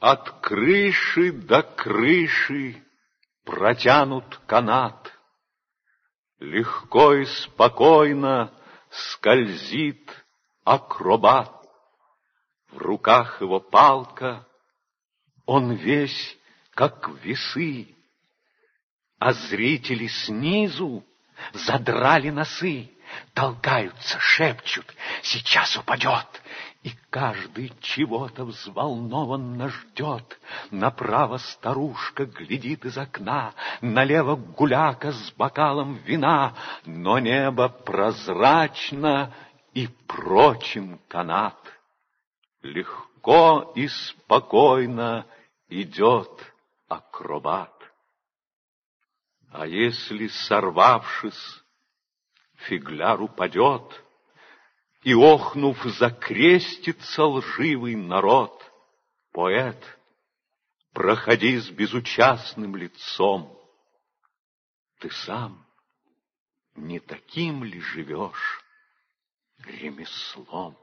От крыши до крыши протянут канат. Легко и спокойно скользит акробат. В руках его палка, он весь как весы, а зрители снизу задрали носы, толкаются, шепчут, сейчас упадет, и каждый чего-то взволнованно ждет. Направо старушка глядит из окна, налево гуляка с бокалом вина, но небо прозрачно и прочен канат. Легко и спокойно идет акробат. А если, сорвавшись, фигляр упадет, И, охнув, закрестится лживый народ, Поэт, проходи с безучастным лицом. Ты сам не таким ли живешь ремеслом?